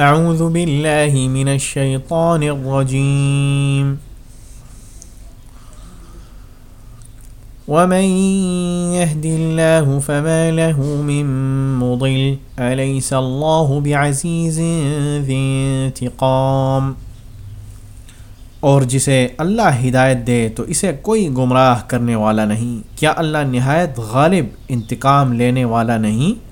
اعوذ باللہ من الشیطان الرجیم ومن يهد الله فما له من مضل، أليس الله بعزيز ذي انتقام؟ اور جسے اللہ ہدایت دے تو اسے کوئی گمراہ کرنے والا نہیں، کیا اللہ نہایت غالب انتقام لینے والا نہیں؟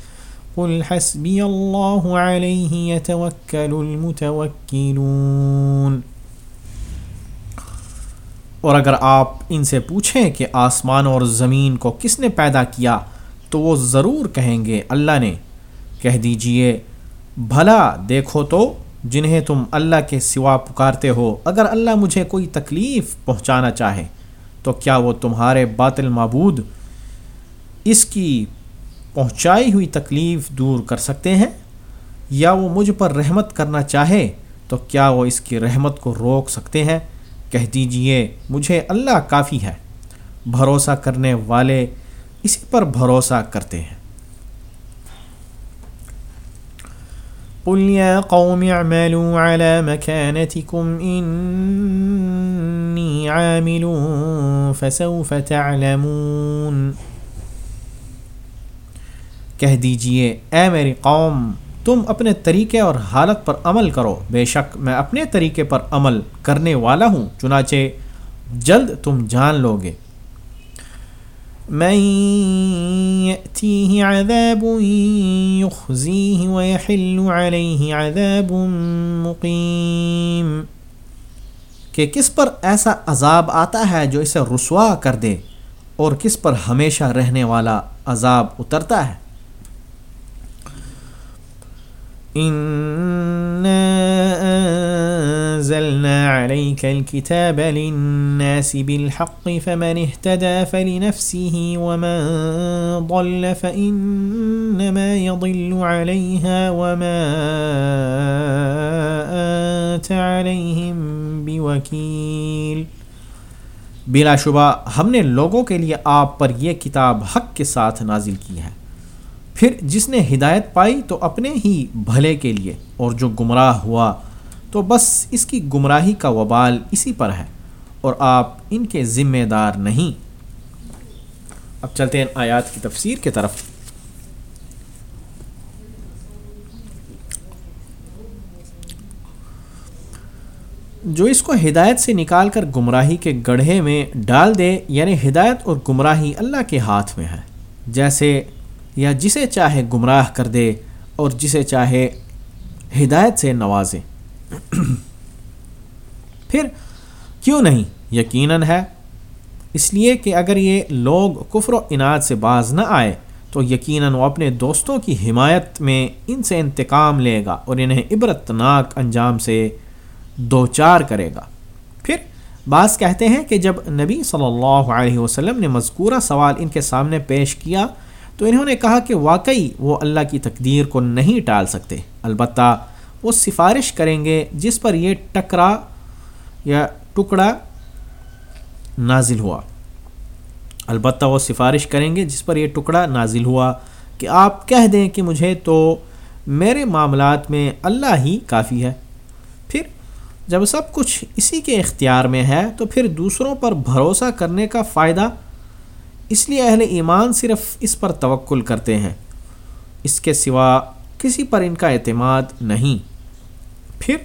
قل حسبي الله عليه يتوكل المتوكلون۔ اور اگر آپ ان سے پوچھیں کہ آسمان اور زمین کو کس نے پیدا کیا، تو وہ ضرور کہیں گے، اللہ نے۔ کہہ دیجیے، بھلا دیکھو تو جنہیں تم اللہ کے سوا پکارتے ہو۔ اگر اللہ مجھے کوئی تکلیف پہنچانا چاہے، تو کیا وہ تمہارے باطل معبود؟ اس کی پہنچائی ہوئی تکلیف دور کر سکتے ہیں؟ یا وہ مجھ پر رحمت کرنا چاہے تو کیا وہ اس کی رحمت کو روک سکتے ہیں؟ کہہ دیجیے، مجھے اللہ کافی ہے۔ بھروسہ کرنے والے اسی پر بھروسہ کرتے ہیں۔ قل يا قوم اعملوا على مكانتكم إني عامل فسوف تعلمون کہہ دیجیے، اے میری قوم، تم اپنے طریقے اور حالت پر عمل کرو۔ بے شک میں اپنے طریقے پر عمل کرنے والا ہوں، چنانچہ جلد تم جان لو گے من عذاب يخزيه ويحل عليه عذاب کہ کس پر ایسا عذاب آتا ہے جو اسے رسوا کر دے اور کس پر ہمیشہ رہنے والا عذاب اترتا ہے؟ أنزلنا عليك الكتاب للناس بالحق فمن اهتدى فلنفسه ومن ضل فإنما يضل عليها وما أنت عليهم بوكيل۔ بلا شبہ، ہم نے لوگوں کے لیے آپ پر یہ کتاب حق کے ساتھ نازل کی ہے۔ پھر جس نے ہدایت پائی تو اپنے ہی بھلے کے لیے، اور جو گمراہ ہوا تو بس اس کی گمراہی کا وبال اسی پر ہے، اور آپ ان کے ذمہ دار نہیں۔ اب چلتے ہیں آیات کی تفسیر کی طرف۔ جو اس کو ہدایت سے نکال کر گمراہی کے گڑھے میں ڈال دے یعنی ہدایت اور گمراہی اللہ کے ہاتھ میں ہے۔ جیسے یا جسے چاہے گمراہ کر دے اور جسے چاہے ہدایت سے نوازے۔ پھر کیوں نہیں؟ یقیناً ہے۔ اس لیے کہ اگر یہ لوگ کفر و انعد سے باز نہ آئے، تو یقیناً وہ اپنے دوستوں کی حمایت میں ان سے انتقام لے گا اور انہیں عبرت ناک انجام سے دو چار کرے گا۔ پھر بعض کہتے ہیں کہ جب نبی صلی اللہ علیہ وسلم نے مذکورہ سوال ان کے سامنے پیش کیا تو انہوں نے کہا کہ واقعی وہ اللہ کی تقدیر کو نہیں ٹال سکتے۔ البتہ وہ سفارش کریں گے جس پر یہ ٹکرا یا ٹکڑا نازل ہوا۔ البتہ وہ سفارش کریں گے جس پر یہ ٹکڑا نازل ہوا کہ آپ کہہ دیں کہ مجھے تو میرے معاملات میں اللہ ہی کافی ہے۔ پھر جب سب کچھ اسی کے اختیار میں ہے تو پھر دوسروں پر بھروسہ کرنے کا فائدہ اس لیے اہل ایمان صرف اس پر توکل کرتے ہیں۔ اس کے سوا کسی پر ان کا اعتماد نہیں۔ پھر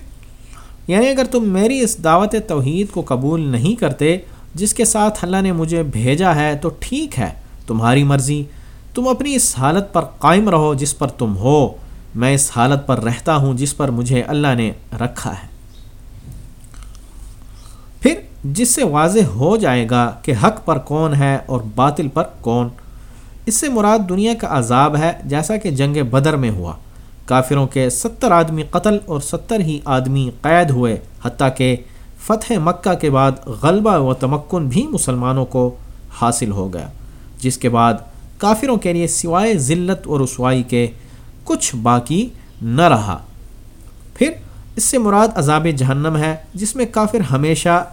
یعنی اگر تم میری اس دعوت توحید کو قبول نہیں کرتے، جس کے ساتھ اللہ نے مجھے بھیجا ہے، تو ٹھیک ہے، تمہاری مرضی۔ تم اپنی اس حالت پر قائم رہو جس پر تم ہو۔ میں اس حالت پر رہتا ہوں جس پر مجھے اللہ نے رکھا ہے۔ جس سے واضح ہو جائے گا کہ حق پر کون ہے اور باطل پر کون۔ اس سے مراد دنیا کا عذاب ہے، جیسا کہ جنگ بدر میں ہوا۔ کافروں کے ستر آدمی قتل اور ستر ہی آدمی قید ہوئے، حتیٰ کہ فتح مکہ کے بعد غلبہ و تمکن بھی مسلمانوں کو حاصل ہو گیا، جس کے بعد کافروں کے لیے سوائے ذلت اور رسوائی کے کچھ باقی نہ رہا۔ پھر اس سے مراد عذاب جہنم ہے، جس میں کافر ہمیشہ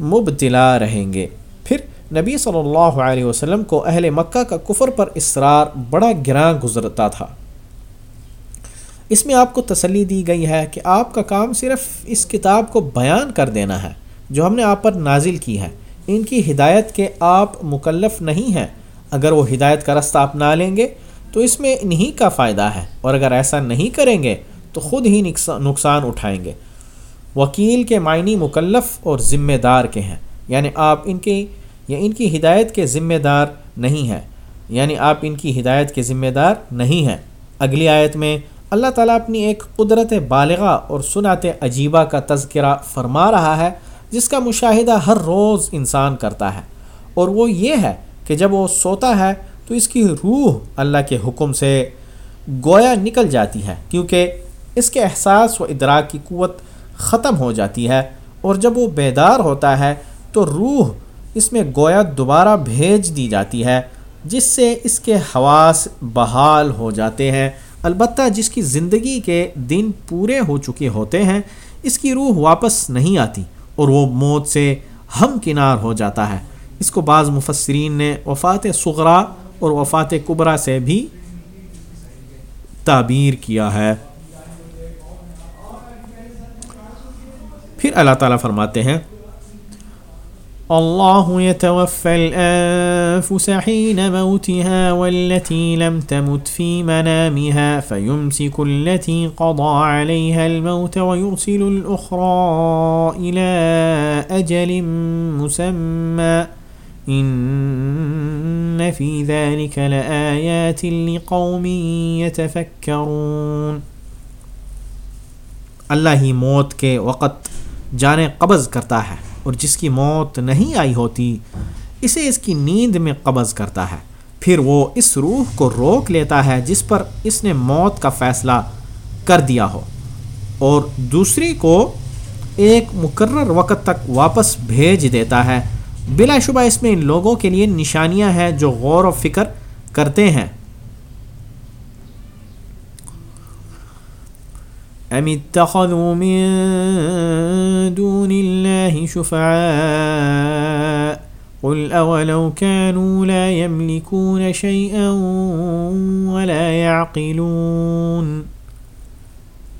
مبتلا رہیں گے۔ پھر نبی صلی اللہ علیہ وسلم کو اہل مکہ کا کفر پر اصرار بڑا گراں گزرتا تھا۔ اس میں آپ کو تسلی دی گئی ہے کہ آپ کا کام صرف اس کتاب کو بیان کر دینا ہے جو ہم نے آپ پر نازل کی ہے۔ ان کی ہدایت کے آپ مکلف نہیں ہیں۔ اگر وہ ہدایت کا رستہ اپنا لیں گے تو اس میں انہی کا فائدہ ہے اور اگر ایسا نہیں کریں گے تو خود ہی نقصان اٹھائیں گے۔ وکیل کے معنی مکلف اور ذمہ دار کے ہیں۔ یعنی آپ ان کی یا ان کی ہدایت کے ذمہ دار نہیں ہیں۔ یعنی آپ ان کی ہدایت کے ذمہ دار نہیں ہیں۔ اگلی آیت میں اللہ تعالیٰ اپنی ایک قدرت بالغہ اور سنات عجیبہ کا تذکرہ فرما رہا ہے، جس کا مشاہدہ ہر روز انسان کرتا ہے۔ اور وہ یہ ہے کہ جب وہ سوتا ہے تو اس کی روح اللہ کے حکم سے گویا نکل جاتی ہے، کیونکہ اس کے احساس و ادراک کی قوت ختم ہو جاتی ہے اور جب وہ بیدار ہوتا ہے تو روح اس میں گویا دوبارہ بھیج دی جاتی ہے، جس سے اس کے حواس بحال ہو جاتے ہیں۔ البتہ جس کی زندگی کے دن پورے ہو چکے ہوتے ہیں، اس کی روح واپس نہیں آتی اور وہ موت سے ہم کنار ہو جاتا ہے۔ اس کو بعض مفسرین نے وفات سغرا اور وفات قبرا سے بھی تعبیر کیا ہے۔ پھر اللہ تعالیٰ فرماتے ہیں، اللہ يتوفى الأنفس حين موتها والتي لم تمت في منامها فيمسك التي قضى عليها الموت ويرسل الأخرى إلى أجل مسمى إن في ذلك لآيات لقوم يتفكرون اللہ ہی موت کے وقت جانیں قبض کرتا ہے اور جس کی موت نہیں آئی ہوتی، اسے اس کی نیند میں قبض کرتا ہے۔ پھر وہ اس روح کو روک لیتا ہے جس پر اس نے موت کا فیصلہ کر دیا ہو۔ اور دوسری کو ایک مقرر وقت تک واپس بھیج دیتا ہے۔ بلا شبہ اس میں ان لوگوں کے لیے نشانیاں ہیں جو غور و فکر کرتے ہیں۔ ام اتخذوا من دون الله شفعاء قل اولو كانوا لا يملكون شيئا ولا يعقلون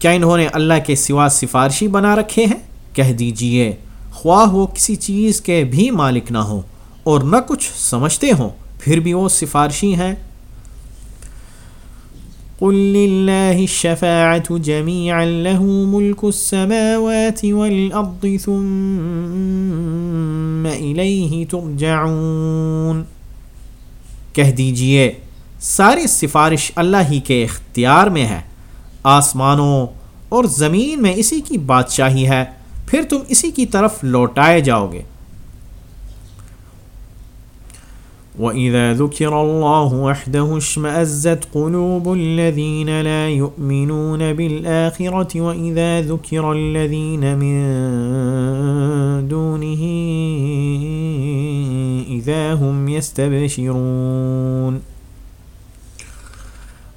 کیا انہوں نے اللہ کے سوا سفارشی بنا رکھے ہیں؟ کہہ دیجیے، خواہ وہ کسی چیز کے بھی مالک نہ ہو اور نہ کچھ سمجھتے ہوں، پھر بھی وہ سفارشی ہیں۔ قل لله الشفاعة جميعا له ملك السماوات والأرض ثم إليه ترجعون۔ کہہ دیجیے، ساری سفارش اللہ ہی کے اختیار میں ہے۔ آسمانوں اور زمین میں اسی کی بادشاہی ہے، پھر تم اسی کی طرف لوٹائے جاؤ گے۔ وَإِذَا ذُكِرَ اللَّهُ وَحْدَهُ اشْمَأَزَّتْ قُلُوبُ الَّذِينَ لَا يُؤْمِنُونَ بِالْآخِرَةِ وَإِذَا ذُكِرَ الَّذِينَ مِن دُونِهِ إِذَا هُمْ يَسْتَبْشِرُونَ۔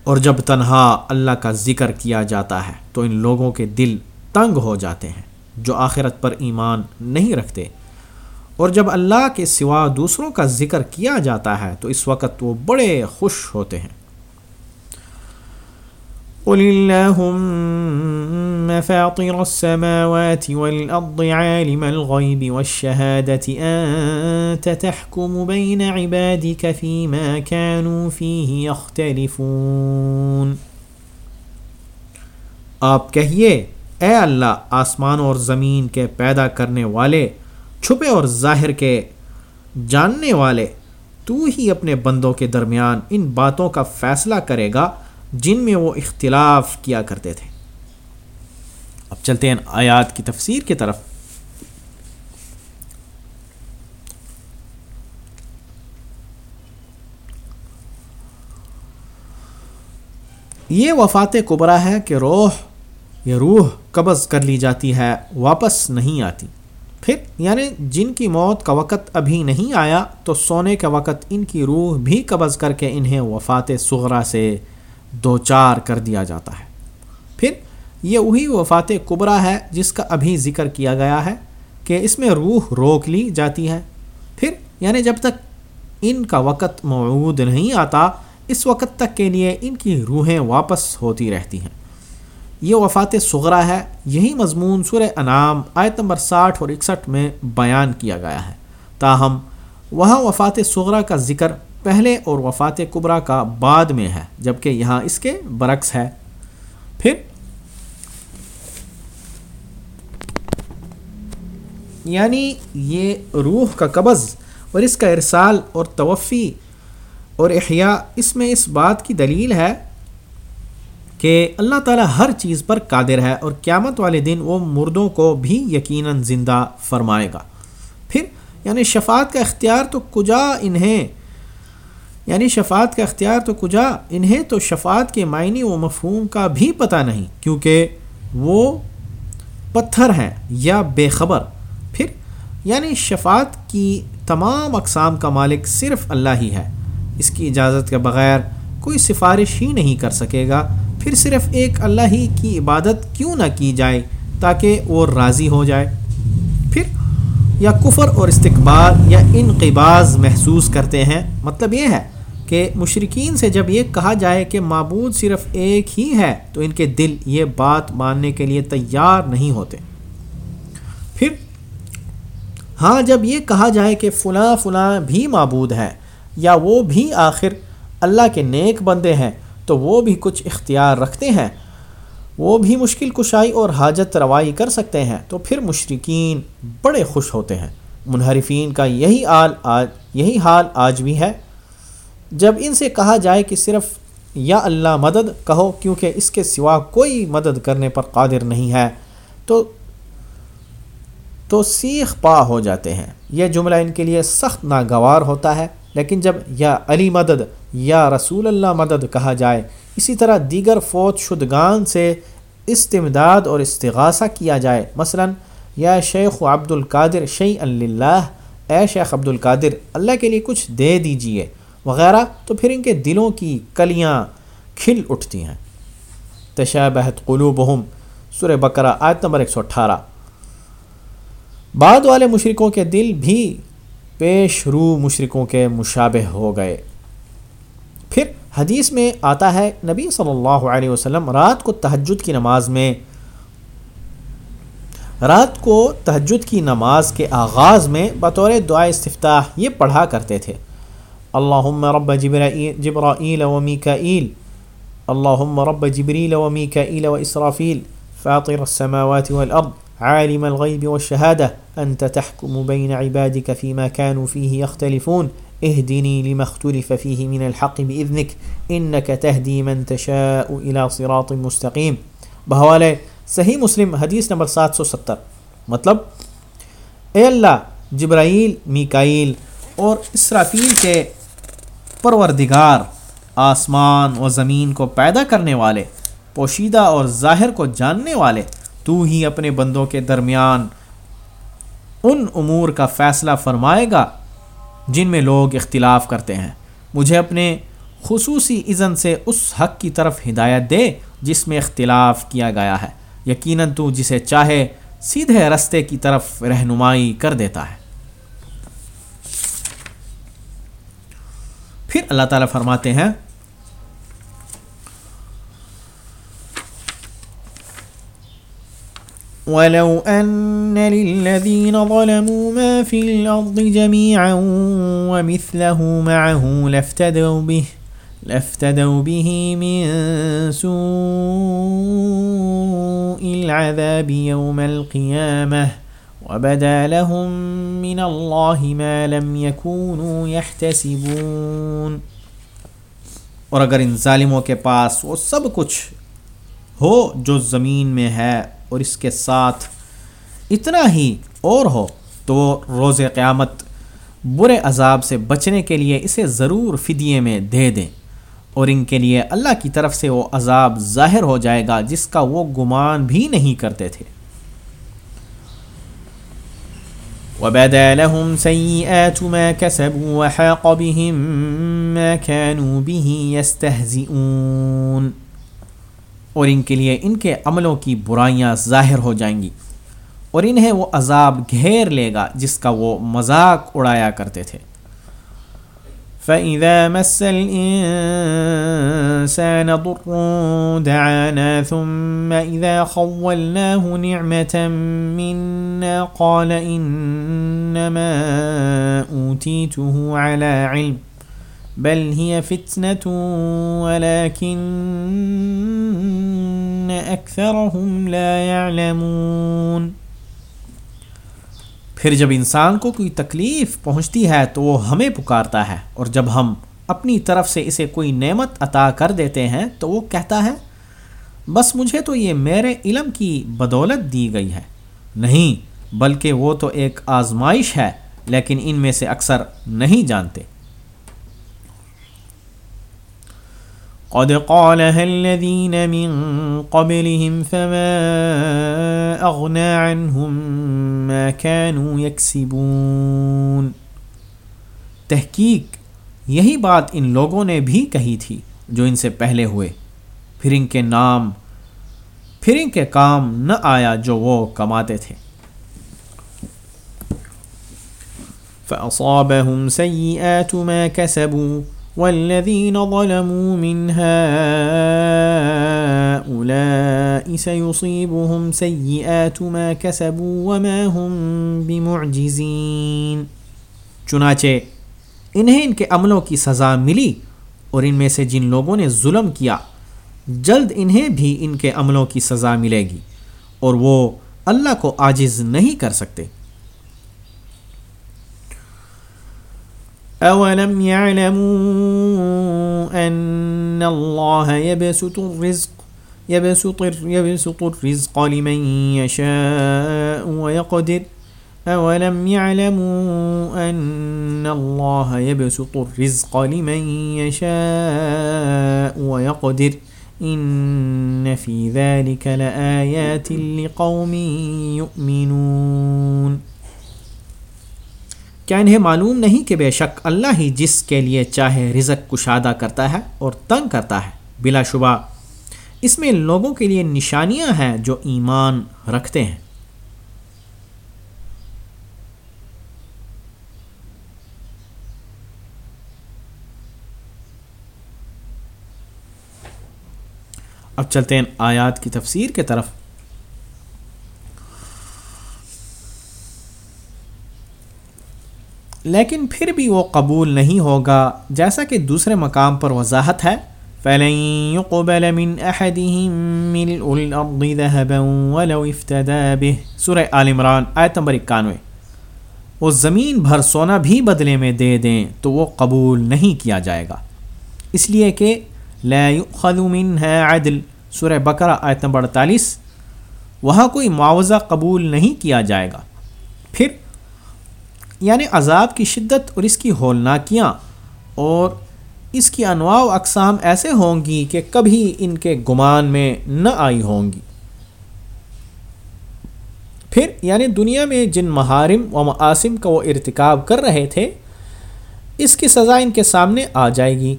اور جب تنہا اللہ کا ذکر کیا جاتا ہے تو ان لوگوں کے دل تنگ ہو جاتے ہیں جو آخرت پر ایمان نہیں رکھتے۔ اور جب اللہ کے سوا دوسروں کا ذکر کیا جاتا ہے تو اس وقت وہ بڑے خوش ہوتے ہیں۔ قل اللهم فاطر السماوات والأرض عالم الغيب والشهادة، أنت تحكم بين عبادك فيما كانوا فيه يختلفون۔ آپ کہیے، اے اللہ، آسمان اور زمین کے پیدا کرنے والے چھپے اور ظاہر کے جاننے والے تو ہی اپنے بندوں کے درمیان ان باتوں کا فیصلہ کرے گا جن میں وہ اختلاف کیا کرتے تھے۔ اب چلتے ہیں آیات کی تفسیر کی طرف۔ یہ وفات قبرا ہے کہ روح یا روح قبض کر لی جاتی ہے، واپس نہیں آتی۔ پھر یعنی جن کی موت کا وقت ابھی نہیں آیا تو سونے کا وقت ان کی روح بھی قبض کر کے انہیں وفات سغرا سے دو چار کر دیا جاتا ہے۔ پھر یہ وہی وفات قبرا ہے جس کا ابھی ذکر کیا گیا ہے کہ اس میں روح روک لی جاتی ہے۔ پھر یعنی جب تک ان کا وقت موعود نہیں آتا، اس وقت تک کے لیے ان کی روحیں واپس ہوتی رہتی ہیں۔ یہ وفات سغرا ہے۔ یہی مضمون سور انعام آیت نمبر ساٹھ اور اکسٹھ میں بیان کیا گیا ہے۔ تاہم، وہاں وفات سغرا کا ذکر پہلے اور وفات قبرا کا بعد میں ہے، جبکہ یہاں اس کے برعکس ہے۔ پھر یعنی یہ روح کا قبض اور اس کا ارسال اور توفی اور احیاء، اس میں اس بات کی دلیل ہے کہ اللہ تعالیٰ ہر چیز پر قادر ہے اور قیامت والے دن وہ مردوں کو بھی یقیناً زندہ فرمائے گا۔ پھر یعنی شفاعت کا اختیار تو کجا انہیں یعنی شفاعت کا اختیار تو کجا انہیں تو شفاعت کے معنی و مفہوم کا بھی پتہ نہیں، کیونکہ وہ پتھر ہیں یا بے خبر۔ پھر یعنی شفاعت کی تمام اقسام کا مالک صرف اللہ ہی ہے۔ اس کی اجازت کے بغیر کوئی سفارش ہی نہیں کر سکے گا۔ پھر صرف ایک اللہ ہی کی عبادت کیوں نہ کی جائے تاکہ وہ راضی ہو جائے؟ پھر یا کفر اور استقبال یا انقباز محسوس کرتے ہیں؟ مطلب یہ ہے کہ مشرقین سے جب یہ کہا جائے کہ معبود صرف ایک ہی ہے تو ان کے دل یہ بات ماننے کے لیے تیار نہیں ہوتے۔ پھر ہاں جب یہ کہا جائے کہ فلاں فلاں بھی معبود ہے یا وہ بھی آخر اللہ کے نیک بندے ہیں تو وہ بھی کچھ اختیار رکھتے ہیں۔ وہ بھی مشکل کشائی اور حاجت روائی کر سکتے ہیں۔ تو پھر مشرقین بڑے خوش ہوتے ہیں۔ منحرفین کا یہی حال آج یہی حال آج بھی ہے۔ جب ان سے کہا جائے کہ صرف یا اللہ مدد کہو کیونکہ اس کے سوا کوئی مدد کرنے پر قادر نہیں ہے، تو تو سیخ پا ہو جاتے ہیں۔ یہ جملہ ان کے لیے سخت ناگوار ہوتا ہے۔ لیکن جب یا علی مدد یا رسول اللہ مدد کہا جائے، اسی طرح دیگر فوت شدگان سے استمداد اور استغاثہ کیا جائے۔ مثلا، یا شیخ عبد القادر شعی اللہ اے شیخ عبد القادر اللہ کے لیے کچھ دے دیجیے، وغیرہ، تو پھر ان کے دلوں کی کلیاں کھل اٹھتی ہیں۔ تشابہت قلوبہم سر بقرہ، آیت نمبر ایک سو اٹھارہ۔ بعد والے مشرقوں کے دل بھی پیش رو مشرقوں کے مشابہ ہو گئے۔ پھر حدیث میں آتا ہے، نبی صلی اللہ علیہ وسلم رات کو تہجد کی نماز میں، رات کو تہجد کی نماز کے آغاز میں بطور دعا استفتاح یہ پڑھا کرتے تھے۔ اللہم رب جبرائیل و میکائیل، اللہم رب جبریل و میکائیل و اسرافیل، فاطر السماوات والارض عالم الغيب والشهادة، أنت تحكم بين عبادك فيما كانوا فيه يختلفون. اهدني لما اختلف فيه من الحق بإذنك، إنك تهدي من تشاء إلى صراط مستقيم. بحوالے صحیح مسلم حدیث نمبر سات سو ستر. مطلب اے اللہ، جبرائیل، میکائیل اور اسرافیل کے پروردگار، آسمان و زمین کو پیدا کرنے والے، پوشیدہ اور ظاہر کو جاننے والے تو ہی اپنے بندوں کے درمیان ان امور کا فیصلہ فرمائے گا جن میں لوگ اختلاف کرتے ہیں۔ مجھے اپنے خصوصی اذن سے اس حق کی طرف ہدایت دے جس میں اختلاف کیا گیا ہے۔ یقیناً تو جسے چاہے سیدھے رستے کی طرف رہنمائی کر دیتا ہے۔ پھر اللہ تعالیٰ فرماتے ہیں ولو أن للذين ظلموا ما في الأرض جميعا ومثله معه لافتدوا به لافتدوا به من سوء العذاب يوم القيامة. وبدا لهم من الله ما لم يكونوا يحتسبون. اور اگر ان ظالموں کے پاس وہ سب کچھ ہو جو زمین میں ہے اور اس کے ساتھ اتنا ہی اور ہو تو وہ روز قیامت برے عذاب سے بچنے کے لیے اسے ضرور فدیے میں دے دیں اور ان کے لیے اللہ کی طرف سے وہ عذاب ظاہر ہو جائے گا جس کا وہ گمان بھی نہیں کرتے تھے۔ وبدا لهم سيئات ما كسبوا وحاق بهم ما كانوا به يستهزئون۔ اور ان کے لیے ان کے عملوں کی برائیاں ظاہر ہو جائیں گی اور انہیں وہ عذاب گھیر لے گا جس کا وہ مذاق اڑایا کرتے تھے۔ فإذا مس الإنسان ضر دعانا ثم إذا خولناه نعمة منا قال إنما أوتيته على علم بل هي فتنة ولكن أكثرهم لا يعلمون. پھر جب انسان کو کوئی تکلیف پہنچتی ہے تو وہ ہمیں پکارتا ہے، اور جب ہم اپنی طرف سے اسے کوئی نعمت عطا کر دیتے ہیں تو وہ کہتا ہے، بس مجھے تو یہ میرے علم کی بدولت دی گئی ہے۔ نہیں، بلکہ وہ تو ایک آزمائش ہے، لیکن ان میں سے اکثر نہیں جانتے۔ قد قالها الذين من قبلهم فما أغنى عنهم ما كانوا يكسبون۔ تحقیق، یہی بات ان لوگوں نے بھی کہی تھی جو ان سے پہلے ہوئے۔ پھر ان کے نام، پھر ان کے کام نہ آیا جو وہ کماتے تھے۔ فأصابهم سيئات ما كسبوا۔ والذين ظلموا من هؤلاء سيصيبهم سيئات ما كسبوا وما هم بمعجزين۔ چنانچہ انہیں ان کے عملوں کی سزا ملی اور ان میں سے جن لوگوں نے ظلم کیا، جلد انہیں بھی ان کے عملوں کی سزا ملے گی اور وہ اللہ کو عاجز نہیں کر سکتے۔ أولم يعلموا أن الله يبسط الرزق يبسط, يبسط الرزق لمن يشاء ويقدر أولم يعلموا أن الله يبسط الرزق لمن يشاء ويقدر إن في ذلك لآيات لقوم يؤمنون کیا انہیں معلوم نہیں کہ بے شک اللہ ہی جس کے لیے چاہے رزق کشادہ کرتا ہے اور تنگ کرتا ہے، بلا شبہ۔ اس میں لوگوں کے لیے نشانیاں ہیں جو ایمان رکھتے ہیں۔ اب چلتے ہیں آیات کی تفسیر کے طرف۔ لیکن پھر بھی وہ قبول نہیں ہوگا جیسا کہ دوسرے مقام پر وضاحت ہے۔ سورہ عال عمران، آیت نمبر اکانوے۔ وہ زمین بھر سونا بھی بدلے میں دے دیں تو وہ قبول نہیں کیا جائے گا۔ اس لیے کہ لا منها عدل۔ سورہ بقرہ، آیت نمبر اڑتالیس۔ وہاں کوئی معاوضہ قبول نہیں کیا جائے گا۔ پھر یعنی عذاب کی شدت اور اس کی ہولناکیاں۔ اور اس کی انواع و اقسام ایسے ہوں گی کہ کبھی ان کے گمان میں نہ آئی ہوں گی۔ پھر یعنی دنیا میں جن محارم و معاصم کا وہ ارتکاب کر رہے تھے، اس کی سزا ان کے سامنے آ جائے گی۔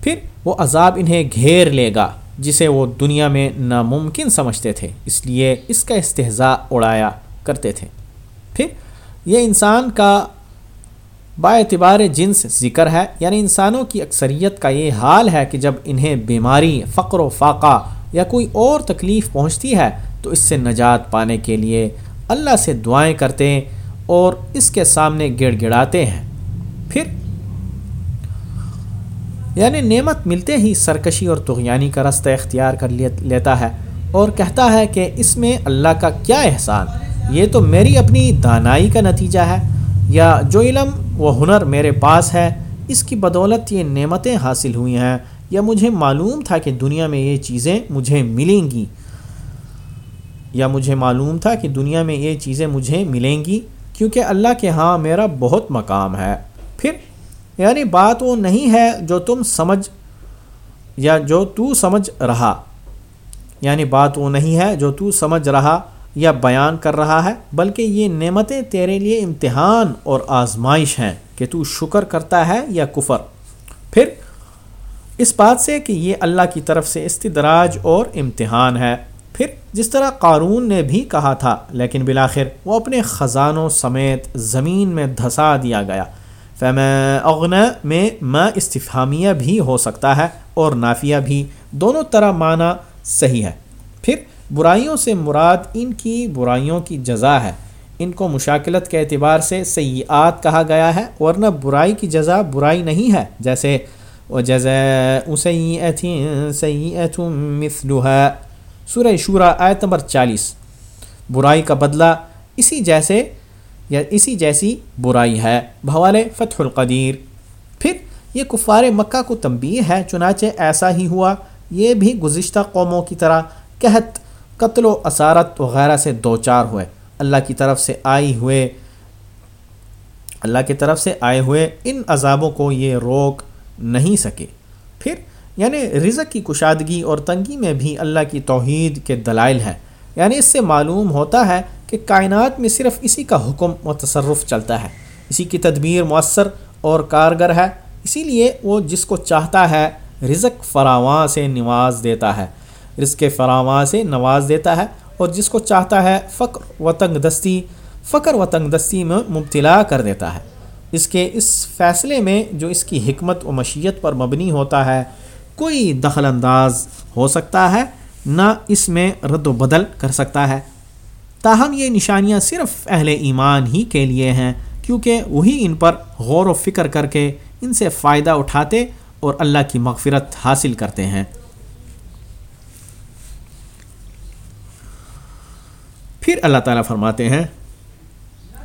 پھر وہ عذاب انہیں گھیر لے گا، جسے وہ دنیا میں ناممکن سمجھتے تھے۔ اس لیے اس کا استحضاء اڑایا کرتے تھے۔ پھر یہ انسان کا با اعتبار جنس ذکر ہے یعنی انسانوں کی اکثریت کا یہ حال ہے کہ جب انہیں بیماری، فقر و فاقہ یا کوئی اور تکلیف پہنچتی ہے، تو اس سے نجات پانے کے لیے اللہ سے دعائیں کرتے ہیں اور اس کے سامنے گڑ گڑاتے ہیں۔ پھر یعنی نعمت ملتے ہی سرکشی اور تغیانی کا رستہ اختیار کر لیتا ہے اور کہتا ہے کہ اس میں اللہ کا کیا احسان؟ ہے یہ تو میری اپنی دانائی کا نتیجہ ہے، یا جو علم و ہنر میرے پاس ہے، اس کی بدولت یہ نعمتیں حاصل ہوئی ہیں، یا مجھے معلوم تھا کہ دنیا میں یہ چیزیں مجھے ملیں گی۔ یا مجھے معلوم تھا کہ دنیا میں یہ چیزیں مجھے ملیں گی، کیونکہ اللہ کے ہاں میرا بہت مقام ہے۔ پھر یعنی بات وہ نہیں ہے جو تم سمجھ یا جو تو سمجھ رہا۔ یعنی بات وہ نہیں ہے جو تو سمجھ رہا۔ یا بیان کر رہا ہے، بلکہ یہ نعمتیں تیرے لیے امتحان اور آزمائش ہیں کہ تو شکر کرتا ہے یا کفر۔ پھر اس بات سے کہ یہ اللہ کی طرف سے استدراج اور امتحان ہے۔ پھر جس طرح قارون نے بھی کہا تھا، لیکن بلاخر وہ اپنے خزانوں سمیت زمین میں دھسا دیا گیا۔ فیم اغن میں میں استفامیہ بھی ہو سکتا ہے اور نافیہ بھی، دونوں طرح معنی صحیح ہے پھر برائیوں سے مراد ان کی برائیوں کی جزا ہے۔ ان کو مشاکلت کے اعتبار سے سیاحت کہا گیا ہے، ورنہ برائی کی جزا برائی نہیں ہے۔ جیسے سورہ شورا آیت نمبر چالیس۔ برائی کا بدلہ اسی جیسے، یا اسی جیسی برائی ہے۔ بھوالے فتح القدیر۔ پھر یہ کفار مکہ کو تنبیہ ہے، چنانچہ ایسا ہی ہوا۔ یہ بھی گزشتہ قوموں کی طرح قحط قتل و اسارت وغیرہ سے دو چار ہوئے۔ اللہ کی طرف سے آئی ہوئے۔ اللہ کی طرف سے آئے ہوئے۔ ان عذابوں کو یہ روک نہیں سکے۔ پھر یعنی رزق کی کشادگی اور تنگی میں بھی اللہ کی توحید کے دلائل ہیں۔ یعنی اس سے معلوم ہوتا ہے کہ کائنات میں صرف اسی کا حکم و تصرف چلتا ہے۔ اسی کی تدبیر مؤثر اور کارگر ہے۔ اسی لیے وہ جس کو چاہتا ہے رزق فراواں سے نواز دیتا ہے۔ رزق فراواں سے نواز دیتا ہے اور جس کو چاہتا ہے فقر و تنگ دستی، فقر و تنگ دستی میں مبتلا کر دیتا ہے۔ اس کے اس فیصلے میں جو اس کی حکمت و مشیت پر مبنی ہوتا ہے، کوئی دخل انداز ہو سکتا ہے، نہ اس میں رد و بدل کر سکتا ہے۔ تاہم، یہ نشانیاں صرف اہل ایمان ہی کے لیے ہیں، کیونکہ وہی ان پر غور و فکر کر کے ان سے فائدہ اٹھاتے اور اللہ کی مغفرت حاصل کرتے ہیں۔ پھر اللہ تعالیٰ فرماتے ہیں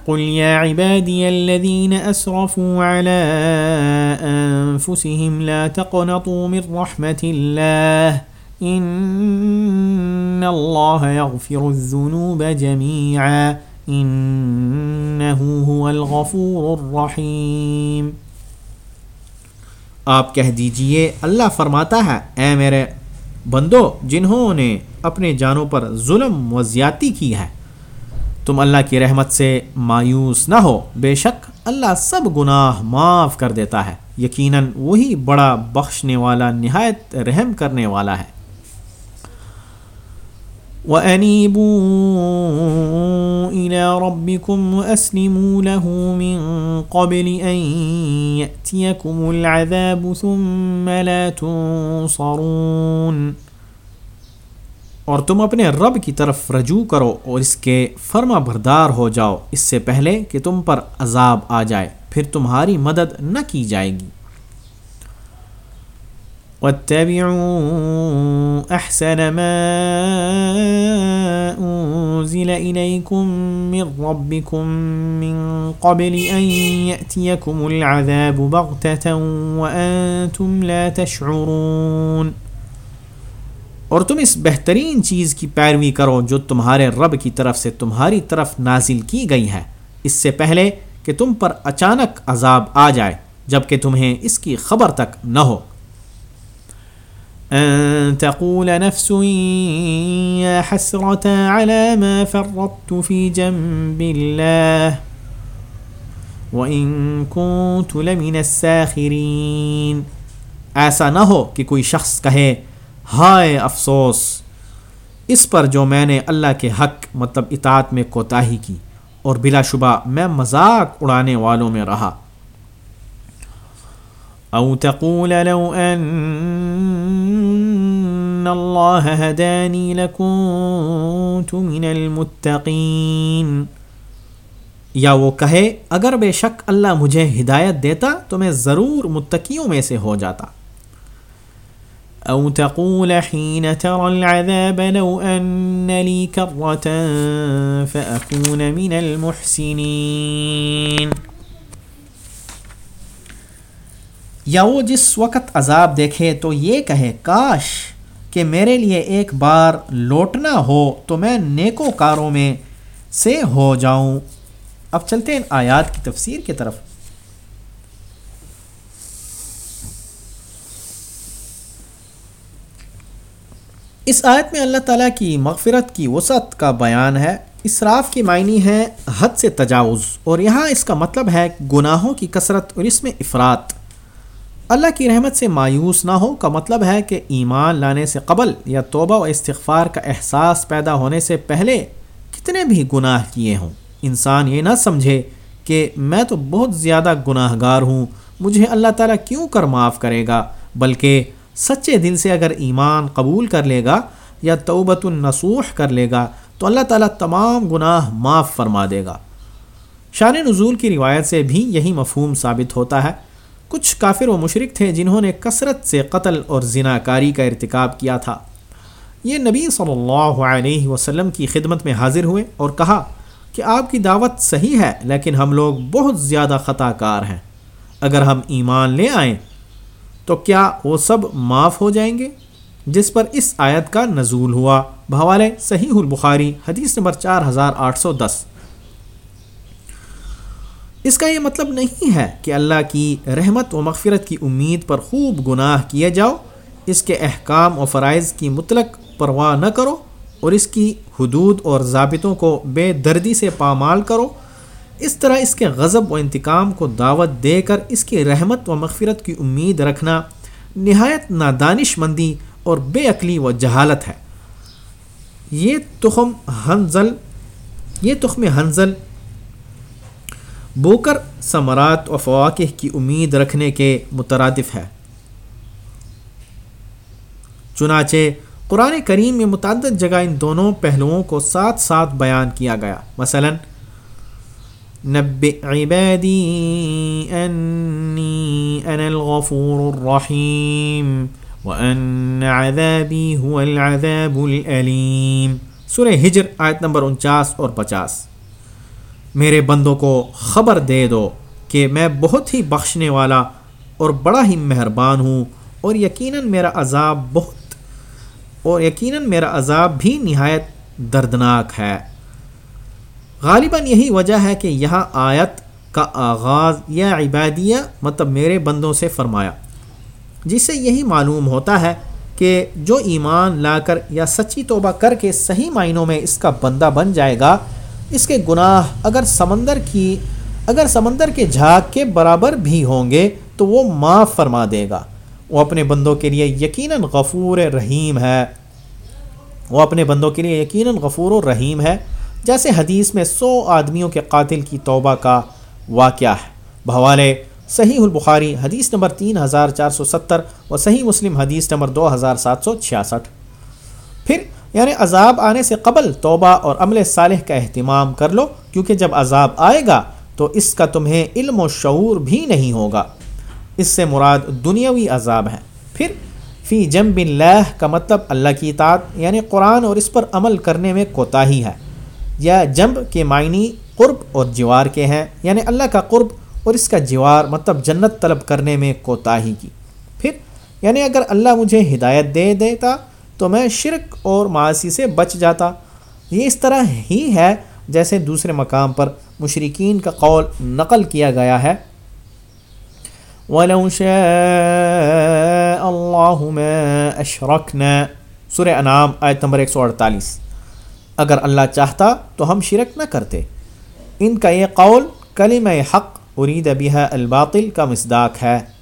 قل يا عبادي الذين أسرفوا على أنفسهم لا تقنطوا من رحمة الله إن الله يغفر الذنوب جميعا إنه هو الغفور الرحيم۔ آپ کہہ دیجیے اللہ فرماتا ہے اے میرے بندو جنہوں نے اپنے جانوں پر ظلم و زیادتی کی ہے۔ تم اللہ کی رحمت سے مایوس نہ ہو، بے شک اللہ سب گناہ معاف کر دیتا ہے۔ یقیناً وہی بڑا بخشنے والا، نہایت رحم کرنے والا ہے۔ وَأَنِيبُوا إِلَىٰ رَبِّكُمْ وَأَسْلِمُوا لَهُ مِن قَبْلِ أَن يَأْتِيَكُمُ الْعَذَابُ ثُمَّ لَا تُنصَرُونَ اور تم اپنے رب کی طرف رجوع کرو اور اس کے فرما بردار ہو جاؤ اس سے پہلے کہ تم پر عذاب آ جائے، پھر تمہاری مدد نہ کی جائے گی۔ واتبعوا احسن ما انزل اليكم من ربكم من قبل ان ياتيكم العذاب بغته وانتم لا تشعرون۔ اور تم اس بہترین چیز کی پیروی کرو جو تمہارے رب کی طرف سے تمہاری طرف نازل کی گئی ہے۔ اس سے پہلے کہ تم پر اچانک عذاب آ جائے جبکہ تمہیں اس کی خبر تک نہ ہو۔ ان تقول نفس يا حسرة على ما فرطت في جنب الله وإن كنت لمن الساخرين. ایسا نہ ہو کہ کوئی شخص کہے، ہائے افسوس، اس پر جو میں نے اللہ کے حق مطلب اطاعت میں کوتاہی کی اور بلا شبہ میں مذاق اڑانے والوں میں رہا۔ او تقول لو ان اللہ هدانی لکنت من المتقین یا وہ کہے، اگر بے شک اللہ مجھے ہدایت دیتا تو میں ضرور متقیوں میں سے ہو جاتا. او تقول حين ترى العذاب لو ان لي كرة فأكون من المحسنين. یا وہ جس وقت عذاب دیکھے تو یہ کہے، کاش کہ میرے لیے ایک بار لوٹنا ہو تو میں نیکو کاروں میں سے ہو جاؤں. اب چلتے ہیں آیات کی تفسیر کی طرف۔ اس آیت میں اللہ تعالیٰ کی مغفرت کی وسعت کا بیان ہے۔ اسراف کی معنی ہے حد سے تجاوز اور یہاں اس کا مطلب ہے گناہوں کی کثرت اور اس میں افراد اللہ کی رحمت سے مایوس نہ ہو کا مطلب ہے کہ ایمان لانے سے قبل یا توبہ و استغفار کا احساس پیدا ہونے سے پہلے کتنے بھی گناہ کیے ہوں۔ انسان یہ نہ سمجھے کہ میں تو بہت زیادہ گناہ گار ہوں، مجھے اللہ تعالیٰ کیوں کر معاف کرے گا؟ بلکہ سچے دل سے اگر ایمان قبول کر لے گا یا توبت النسوح کر لے گا، تو اللہ تعالیٰ تمام گناہ معاف فرما دے گا۔ شان نزول کی روایت سے بھی یہی مفہوم ثابت ہوتا ہے۔ کچھ کافر و مشرق تھے جنہوں نے کثرت سے قتل اور زنا کاری کا ارتکاب کیا تھا۔ یہ نبی صلی اللہ علیہ وسلم کی خدمت میں حاضر ہوئے اور کہا کہ آپ کی دعوت صحیح ہے، لیکن ہم لوگ بہت زیادہ خطا کار ہیں۔ اگر ہم ایمان لے آئیں تو کیا وہ سب معاف ہو جائیں گے؟ جس پر اس آیت کا نزول ہوا۔ بھوالے صحیح البخاری، حدیث نمبر چار ہزار آٹھ سو دس۔ اس کا یہ مطلب نہیں ہے کہ اللہ کی رحمت و مغفرت کی امید پر خوب گناہ کیے جاؤ، اس کے احکام و فرائض کی مطلق پرواہ نہ کرو اور اس کی حدود اور ضابطوں کو بے دردی سے پامال کرو۔ اس طرح اس کے غضب و انتقام کو دعوت دے کر اس کی رحمت و مغفرت کی امید رکھنا نہایت نادانش مندی اور بے عقلی و جہالت ہے۔ یہ تخم حنزل یہ تخم حنزل بوکر ثمرات و فواقع کی امید رکھنے کے مترادف ہے۔ چنانچہ قرآن کریم میں متعدد جگہ ان دونوں پہلوؤں کو ساتھ ساتھ بیان کیا گیا۔ مثلاً نبئ عبادي أني الغفور الرحيم وأن عذابي هو العذاب الأليم سورہ ہجر، آیت نمبر انچاس اور پچاس۔ میرے بندوں کو خبر دے دو کہ میں بہت ہی بخشنے والا اور بڑا ہی مہربان ہوں اور یقیناً میرا عذاب بہت اور یقیناً میرا عذاب بھی نہایت دردناک ہے۔ غالباً یہی وجہ ہے کہ یہاں آیت کا آغاز یا عبادیہ مطلب میرے بندوں سے فرمایا، جس سے یہی معلوم ہوتا ہے کہ جو ایمان لا کر یا سچی توبہ کر کے صحیح معنوں میں اس کا بندہ بن جائے گا اس کے گناہ اگر سمندر کی اگر سمندر کے جھاگ کے برابر بھی ہوں گے تو وہ معاف فرما دے گا۔ وہ اپنے بندوں کے لیے یقیناً غفور رحیم ہے۔ وہ اپنے بندوں کے لیے یقیناً غفور و رحیم ہے۔ جیسے حدیث میں سو آدمیوں کے قاتل کی توبہ کا واقعہ ہے۔ بحوالے صحیح البخاری حدیث نمبر تین ہزار چار سو ستر و صحیح مسلم حدیث نمبر دو ہزار سات سو چھیاسٹھ۔ پھر یعنی عذاب آنے سے قبل توبہ اور عمل صالح کا اہتمام کر لو، کیونکہ جب عذاب آئے گا تو اس کا تمہیں علم و شعور بھی نہیں ہوگا۔ اس سے مراد دنیاوی عذاب ہے۔ پھر، فی جم بن لہ کا مطلب اللہ کی اطاعت یعنی قرآن اور اس پر عمل کرنے میں کوتاہی ہے۔ یا جمب کے معنی قرب اور جوار کے ہیں یعنی اللہ کا قرب اور اس کا جوار مطلب جنت طلب کرنے میں کوتاہی کی۔ پھر یعنی اگر اللہ مجھے ہدایت دے دیتا تو میں شرک اور معاشی سے بچ جاتا۔ یہ اس طرح ہی ہے جیسے دوسرے مقام پر مشرقین کا قول نقل کیا گیا ہے۔ وَلَوْ شَاءَ اللَّهُ مَا أَشْرَكْنَا۔ سورہ انعام، آیت نمبر 148 اگر اللہ چاہتا تو ہم شرک نہ کرتے۔ ان کا یہ قول کلم حق، ارید بها الباطل کا مصداق ہے۔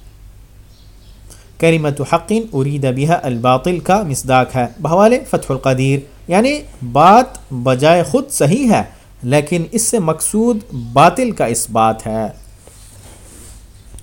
کریمت حقین ارید بها الباطل کا مصداق ہے۔ بحوال فتح القدیر یعنی بات بجائے خود صحیح ہے، لیکن اس سے مقصود باطل کا اس بات ہے۔